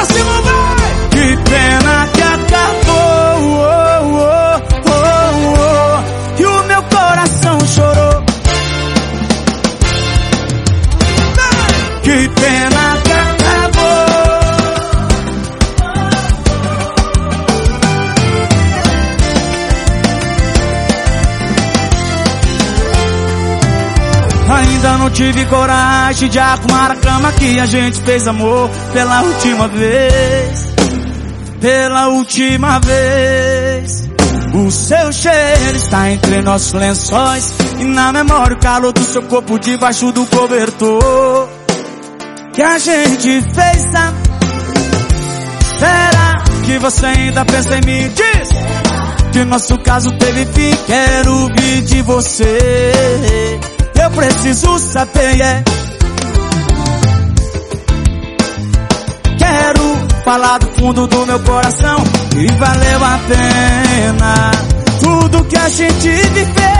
pra cima, vai! Que pena que acabou, oh, oh, oh, oh, que o meu coração chorou. Que pena Ainda não tive coragem de arrumar a cama que a gente fez amor pela última vez. Pela última vez. O seu cheiro está entre nossos lençóis e na memória o calor do seu corpo debaixo do cobertor que a gente fez. A... Será que você ainda pensa em mim? Diz que nosso caso teve fim. Quero ouvir de você. Eu preciso saber, yeah. Quero falar do fundo do meu coração e valeu a pena tudo que a gente viveu.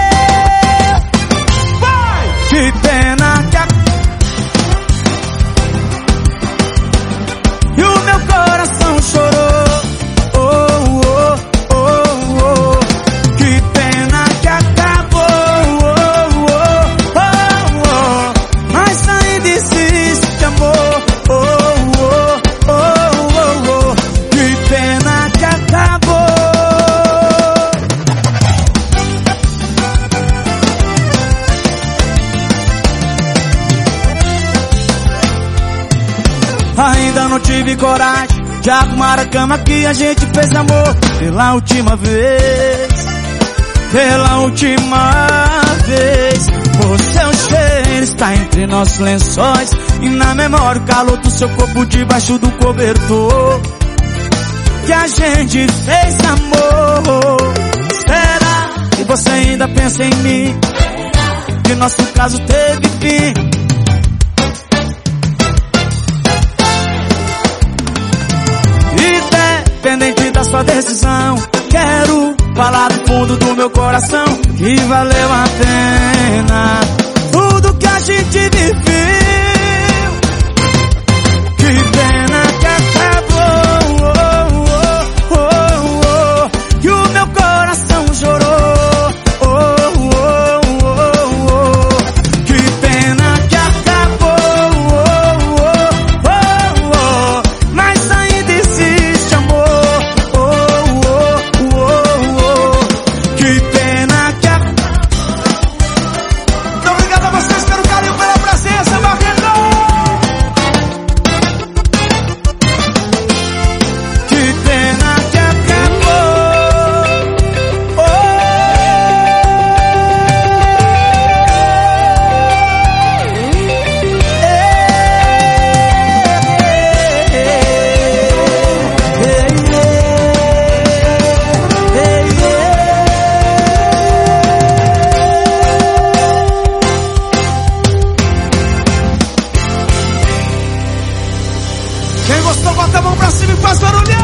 Ainda não tive coragem de arrumar a cama que a gente fez amor pela última vez. Pela última vez. O seu cheiro está entre nossos lençóis e na memória o calor do seu corpo debaixo do cobertor. Que a gente fez amor. Será que você ainda pensa em mim? Que nosso caso teve fim. Sua decisão, quero falar do fundo do meu coração que valeu a pena себе пастору лет.